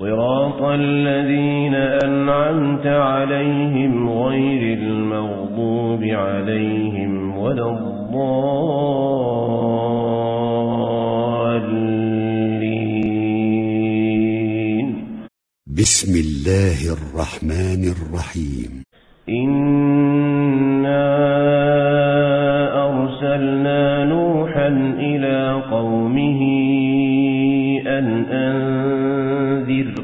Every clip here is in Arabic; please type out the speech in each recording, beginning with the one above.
صراط الذين أنعمت عليهم غير المغضوب عليهم ولا الضالين. بسم الله الرحمن الرحيم. إنا أرسلنا نوحا إلى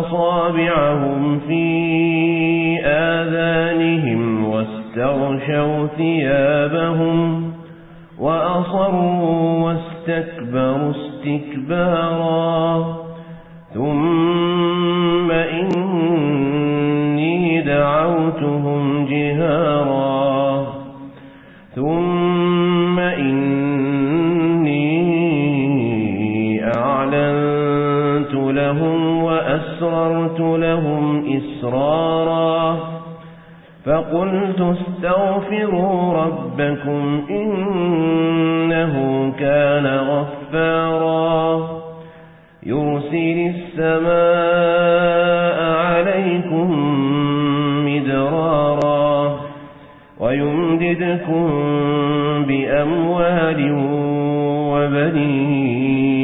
أصابعهم في آذانهم واستغشوا ثيابهم وأصروا واستكبروا استكبارا ثم إني دعوتهم جهارا ثم إني وأسررت لهم إسرارا فقلت استغفروا ربكم إنه كان غفارا يرسل السماء عليكم مدرارا ويمددكم بأموال وبنين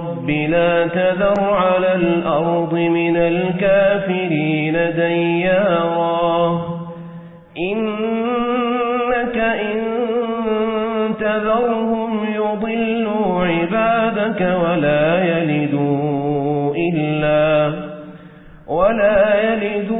رب لا تذر على الأرض من الكافرين ديارا إنك إن تذرهم يضلوا عبادك ولا يلدوا إلا ولا يلدوا